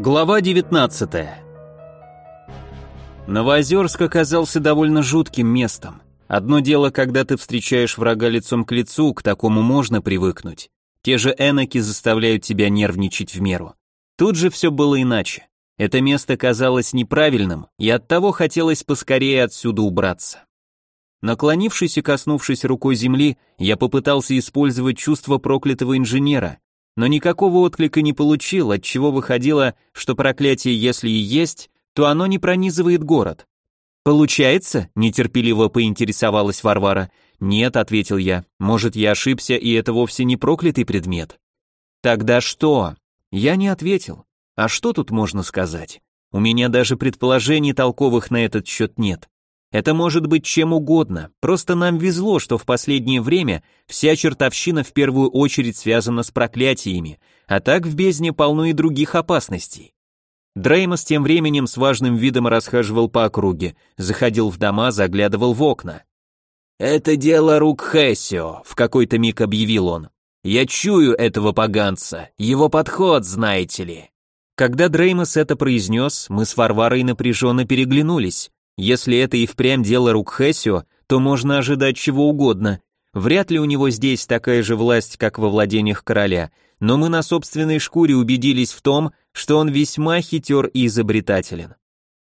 Глава 19 Новоозерск оказался довольно жутким местом. Одно дело, когда ты встречаешь врага лицом к лицу, к такому можно привыкнуть. Те же эноки заставляют тебя нервничать в меру. Тут же все было иначе. Это место казалось неправильным, и оттого хотелось поскорее отсюда убраться. Наклонившись и коснувшись рукой земли, я попытался использовать чувство проклятого инженера, но никакого отклика не получил, отчего выходило, что проклятие, если и есть, то оно не пронизывает город. «Получается?» — нетерпеливо поинтересовалась Варвара. «Нет», — ответил я, — «может, я ошибся, и это вовсе не проклятый предмет». «Тогда что?» Я не ответил. А что тут можно сказать? У меня даже предположений толковых на этот счет нет. Это может быть чем угодно, просто нам везло, что в последнее время вся чертовщина в первую очередь связана с проклятиями, а так в бездне полно и других опасностей. Дреймос тем временем с важным видом расхаживал по округе, заходил в дома, заглядывал в окна. «Это дело рук Хессио», — в какой-то миг объявил он. «Я чую этого поганца, его подход, знаете ли». Когда Дреймос это произнес, мы с Варварой напряженно переглянулись. Если это и впрямь дело рук Хессио, то можно ожидать чего угодно. Вряд ли у него здесь такая же власть, как во владениях короля, но мы на собственной шкуре убедились в том, что он весьма хитер и изобретателен.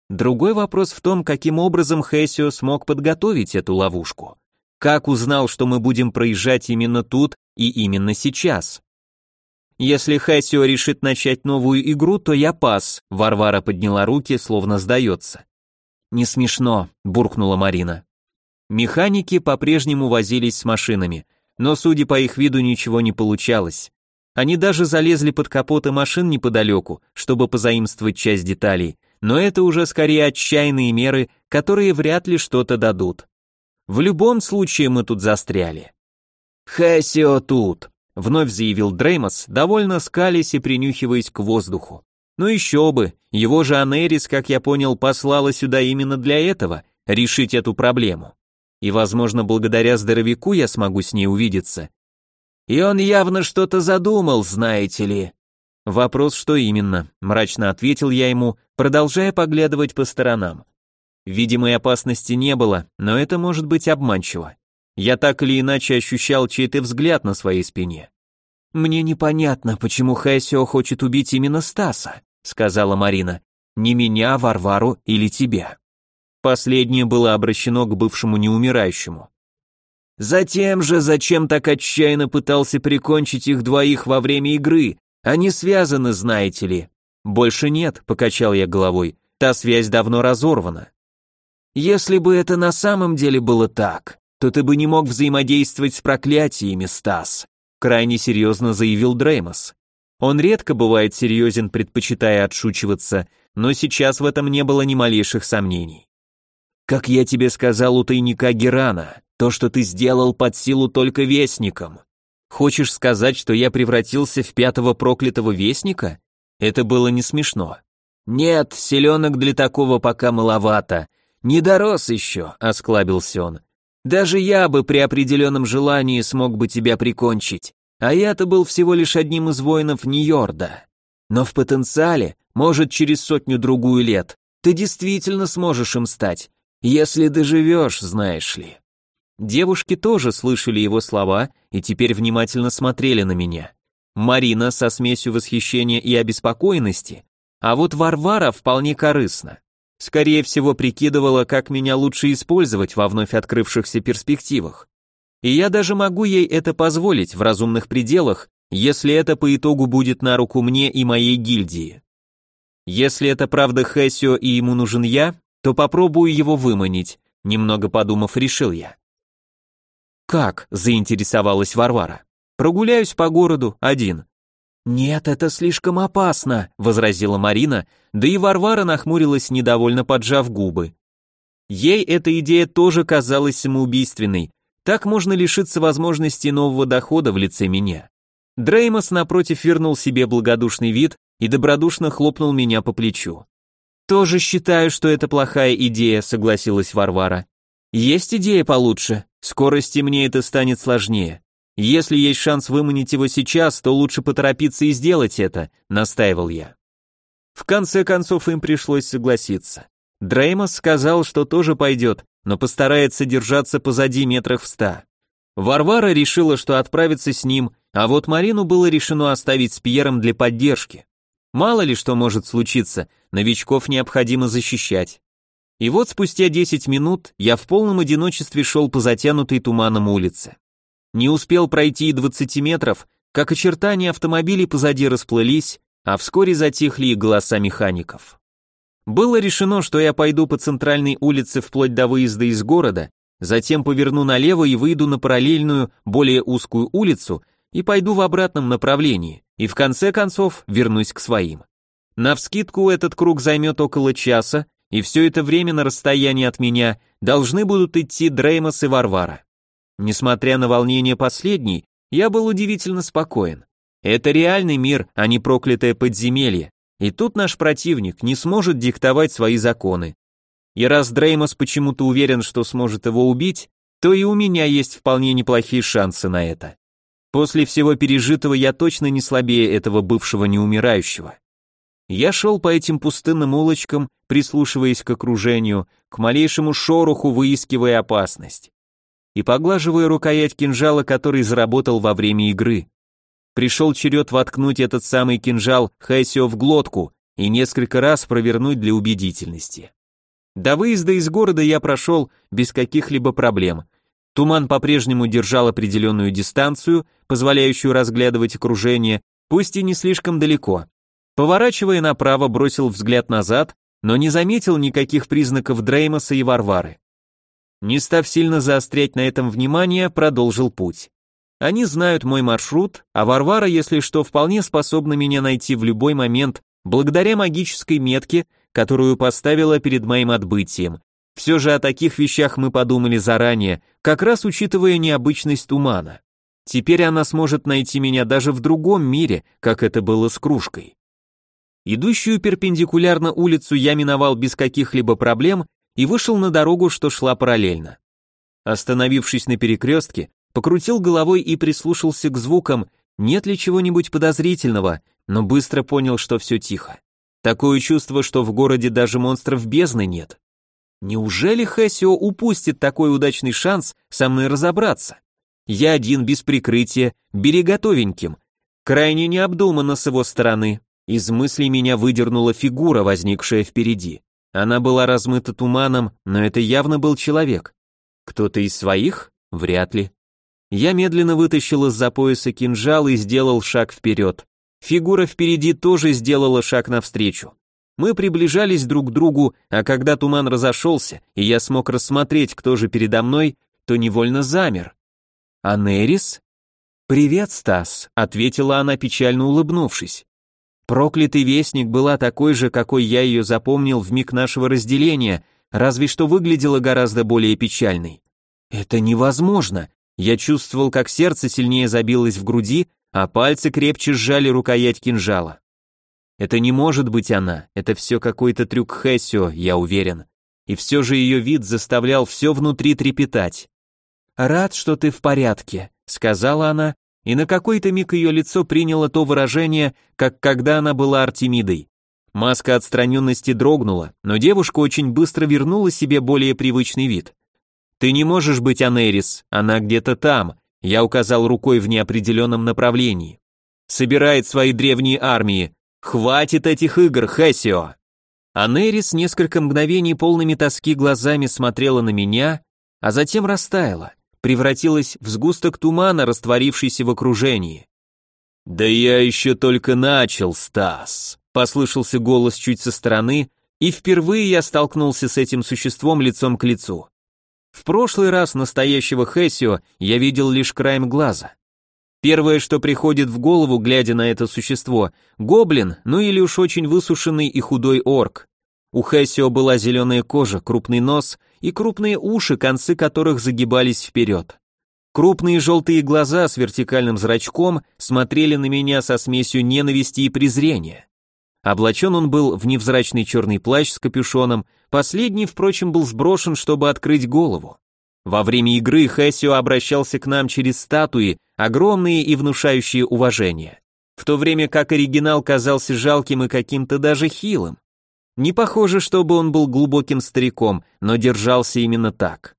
Другой вопрос в том, каким образом Хессио смог подготовить эту ловушку. Как узнал, что мы будем проезжать именно тут и именно сейчас? Если Хессио решит начать новую игру, то я пас. Варвара подняла руки, словно сдается. «Не смешно», — буркнула Марина. Механики по-прежнему возились с машинами, но, судя по их виду, ничего не получалось. Они даже залезли под капоты машин неподалеку, чтобы позаимствовать часть деталей, но это уже скорее отчаянные меры, которые вряд ли что-то дадут. В любом случае мы тут застряли. «Хэсио тут», — вновь заявил Дреймос, довольно скались и принюхиваясь к воздуху. Ну еще бы, его же Анерис, как я понял, послала сюда именно для этого, решить эту проблему. И, возможно, благодаря здоровяку я смогу с ней увидеться. И он явно что-то задумал, знаете ли. Вопрос, что именно, мрачно ответил я ему, продолжая поглядывать по сторонам. Видимой опасности не было, но это может быть обманчиво. Я так или иначе ощущал чей-то взгляд на своей спине. «Мне непонятно, почему Хэсио хочет убить именно Стаса», сказала Марина. «Не меня, Варвару или тебя». Последнее было обращено к бывшему неумирающему. Затем же, зачем так отчаянно пытался прикончить их двоих во время игры? Они связаны, знаете ли. Больше нет, покачал я головой. Та связь давно разорвана. Если бы это на самом деле было так, то ты бы не мог взаимодействовать с проклятиями, Стас крайне серьезно заявил Дреймос. Он редко бывает серьезен, предпочитая отшучиваться, но сейчас в этом не было ни малейших сомнений. «Как я тебе сказал у тайника Герана, то, что ты сделал под силу только вестникам. Хочешь сказать, что я превратился в пятого проклятого вестника? Это было не смешно. Нет, селенок для такого пока маловато. Не дорос еще, осклабился он. Даже я бы при определенном желании смог бы тебя прикончить, а я-то был всего лишь одним из воинов Нью-Йорда. Но в потенциале, может, через сотню-другую лет, ты действительно сможешь им стать, если доживешь, знаешь ли». Девушки тоже слышали его слова и теперь внимательно смотрели на меня. Марина со смесью восхищения и обеспокоенности, а вот Варвара вполне корыстно. Скорее всего, прикидывала, как меня лучше использовать во вновь открывшихся перспективах. И я даже могу ей это позволить в разумных пределах, если это по итогу будет на руку мне и моей гильдии. Если это правда Хэсио и ему нужен я, то попробую его выманить, немного подумав, решил я. Как? заинтересовалась Варвара. Прогуляюсь по городу один. «Нет, это слишком опасно», — возразила Марина, да и Варвара нахмурилась, недовольно поджав губы. Ей эта идея тоже казалась самоубийственной. Так можно лишиться возможности нового дохода в лице меня. Дреймос, напротив, вернул себе благодушный вид и добродушно хлопнул меня по плечу. «Тоже считаю, что это плохая идея», — согласилась Варвара. «Есть идея получше. Скорости мне это станет сложнее. Если есть шанс выманить его сейчас, то лучше поторопиться и сделать это, настаивал я. В конце концов им пришлось согласиться. Дреймос сказал, что тоже пойдет, но постарается держаться позади метрах в ста. Варвара решила, что отправится с ним, а вот Марину было решено оставить с Пьером для поддержки. Мало ли что может случиться, новичков необходимо защищать. И вот спустя 10 минут я в полном одиночестве шел по затянутой туманом улице. Не успел пройти и 20 метров, как очертания автомобилей позади расплылись, а вскоре затихли и голоса механиков. Было решено, что я пойду по центральной улице вплоть до выезда из города, затем поверну налево и выйду на параллельную, более узкую улицу и пойду в обратном направлении, и в конце концов вернусь к своим. Навскидку этот круг займет около часа, и все это время на расстоянии от меня должны будут идти Дреймос и Варвара. Несмотря на волнение последней, я был удивительно спокоен. Это реальный мир, а не проклятое подземелье, и тут наш противник не сможет диктовать свои законы. И раз Дреймос почему-то уверен, что сможет его убить, то и у меня есть вполне неплохие шансы на это. После всего пережитого я точно не слабее этого бывшего неумирающего. Я шел по этим пустынным улочкам, прислушиваясь к окружению, к малейшему шороху выискивая опасность. И поглаживая рукоять кинжала, который заработал во время игры. Пришел черед воткнуть этот самый кинжал Хэсио в глотку и несколько раз провернуть для убедительности. До выезда из города я прошел без каких-либо проблем, Туман по-прежнему держал определенную дистанцию, позволяющую разглядывать окружение, пусть и не слишком далеко. Поворачивая направо, бросил взгляд назад, но не заметил никаких признаков Дреймоса и Варвары. Не став сильно заострять на этом внимание, продолжил путь. Они знают мой маршрут, а Варвара, если что, вполне способна меня найти в любой момент благодаря магической метке, которую поставила перед моим отбытием, все же о таких вещах мы подумали заранее, как раз учитывая необычность тумана. Теперь она сможет найти меня даже в другом мире, как это было с кружкой. Идущую перпендикулярно улицу я миновал без каких-либо проблем и вышел на дорогу, что шла параллельно. Остановившись на перекрестке, покрутил головой и прислушался к звукам, нет ли чего-нибудь подозрительного, но быстро понял, что все тихо. Такое чувство, что в городе даже монстров бездны нет. Неужели Хэсио упустит такой удачный шанс со мной разобраться? Я один без прикрытия, бери готовеньким. Крайне необдуманно с его стороны. Из мыслей меня выдернула фигура, возникшая впереди. Она была размыта туманом, но это явно был человек. Кто-то из своих? Вряд ли. Я медленно вытащил из-за пояса кинжал и сделал шаг вперед. Фигура впереди тоже сделала шаг навстречу. Мы приближались друг к другу, а когда туман разошелся, и я смог рассмотреть, кто же передо мной, то невольно замер. «Анерис?» «Привет, Стас», — ответила она, печально улыбнувшись. Проклятый вестник была такой же, какой я ее запомнил в миг нашего разделения, разве что выглядела гораздо более печальной. Это невозможно. Я чувствовал, как сердце сильнее забилось в груди, а пальцы крепче сжали рукоять кинжала. Это не может быть она, это все какой-то трюк Хэсио, я уверен. И все же ее вид заставлял все внутри трепетать. «Рад, что ты в порядке», — сказала она, и на какой-то миг ее лицо приняло то выражение, как когда она была Артемидой. Маска отстраненности дрогнула, но девушка очень быстро вернула себе более привычный вид. «Ты не можешь быть Анерис, она где-то там», я указал рукой в неопределенном направлении. «Собирает свои древние армии, «Хватит этих игр, Хэсио!» А Нерис несколько мгновений полными тоски глазами смотрела на меня, а затем растаяла, превратилась в сгусток тумана, растворившийся в окружении. «Да я еще только начал, Стас!» — послышался голос чуть со стороны, и впервые я столкнулся с этим существом лицом к лицу. В прошлый раз настоящего Хэсио я видел лишь краем глаза. Первое, что приходит в голову, глядя на это существо, гоблин, ну или уж очень высушенный и худой орк. У Хэсио была зеленая кожа, крупный нос и крупные уши, концы которых загибались вперед. Крупные желтые глаза с вертикальным зрачком смотрели на меня со смесью ненависти и презрения. Облачен он был в невзрачный черный плащ с капюшоном, последний, впрочем, был сброшен, чтобы открыть голову. Во время игры Хэсио обращался к нам через статуи, огромные и внушающие уважение. в то время как оригинал казался жалким и каким-то даже хилым. Не похоже, чтобы он был глубоким стариком, но держался именно так.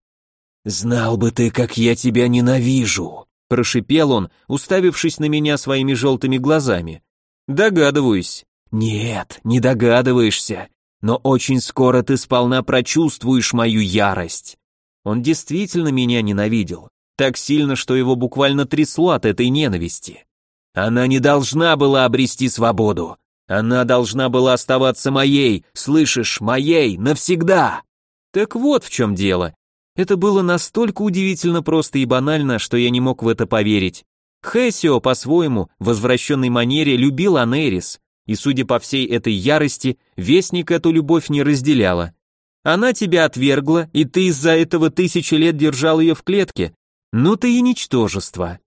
«Знал бы ты, как я тебя ненавижу!» — прошипел он, уставившись на меня своими желтыми глазами. «Догадываюсь». «Нет, не догадываешься, но очень скоро ты сполна прочувствуешь мою ярость». Он действительно меня ненавидел, так сильно, что его буквально трясло от этой ненависти. Она не должна была обрести свободу. Она должна была оставаться моей, слышишь, моей, навсегда. Так вот в чем дело. Это было настолько удивительно просто и банально, что я не мог в это поверить. Хессио, по-своему, в возвращенной манере, любил Анерис, и, судя по всей этой ярости, Вестник эту любовь не разделяла. Она тебя отвергла, и ты из-за этого тысячи лет держал ее в клетке. Ну ты и ничтожество.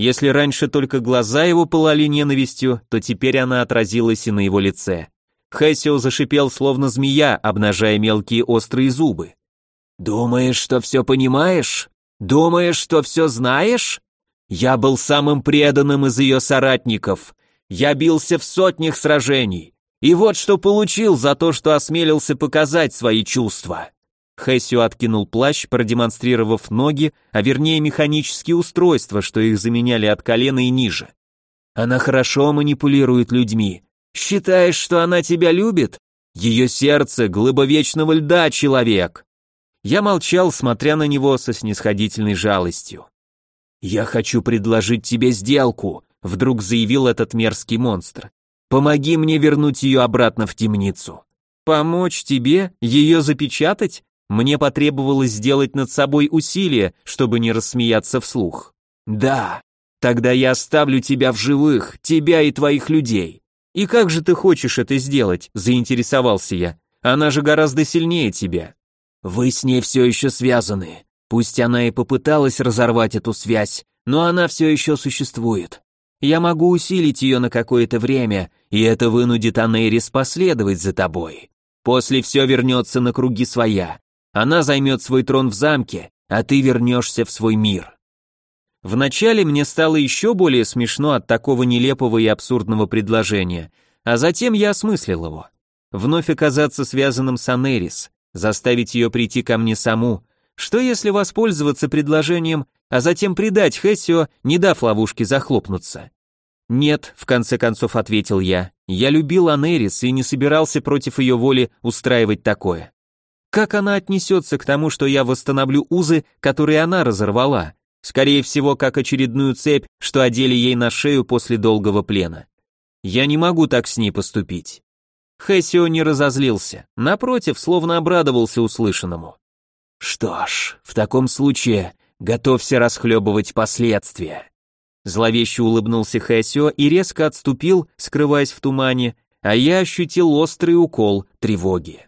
Если раньше только глаза его пылали ненавистью, то теперь она отразилась и на его лице. Хессио зашипел, словно змея, обнажая мелкие острые зубы. «Думаешь, что все понимаешь? Думаешь, что все знаешь? Я был самым преданным из ее соратников. Я бился в сотнях сражений. И вот что получил за то, что осмелился показать свои чувства». Хэссио откинул плащ, продемонстрировав ноги, а вернее механические устройства, что их заменяли от колена и ниже. «Она хорошо манипулирует людьми. Считаешь, что она тебя любит? Ее сердце — глыба вечного льда, человек!» Я молчал, смотря на него со снисходительной жалостью. «Я хочу предложить тебе сделку», — вдруг заявил этот мерзкий монстр. «Помоги мне вернуть ее обратно в темницу». «Помочь тебе? Ее запечатать?» Мне потребовалось сделать над собой усилие, чтобы не рассмеяться вслух. «Да, тогда я оставлю тебя в живых, тебя и твоих людей». «И как же ты хочешь это сделать?» – заинтересовался я. «Она же гораздо сильнее тебя». Вы с ней все еще связаны. Пусть она и попыталась разорвать эту связь, но она все еще существует. Я могу усилить ее на какое-то время, и это вынудит Анейрис последовать за тобой. После все вернется на круги своя. Она займет свой трон в замке, а ты вернешься в свой мир. Вначале мне стало еще более смешно от такого нелепого и абсурдного предложения, а затем я осмыслил его. Вновь оказаться связанным с Анерис, заставить ее прийти ко мне саму. Что если воспользоваться предложением, а затем предать Хессио, не дав ловушке захлопнуться? Нет, в конце концов ответил я. Я любил Анерис и не собирался против ее воли устраивать такое. Как она отнесется к тому, что я восстановлю узы, которые она разорвала? Скорее всего, как очередную цепь, что одели ей на шею после долгого плена. Я не могу так с ней поступить. Хессио не разозлился, напротив, словно обрадовался услышанному. «Что ж, в таком случае готовься расхлебывать последствия». Зловеще улыбнулся Хессио и резко отступил, скрываясь в тумане, а я ощутил острый укол тревоги.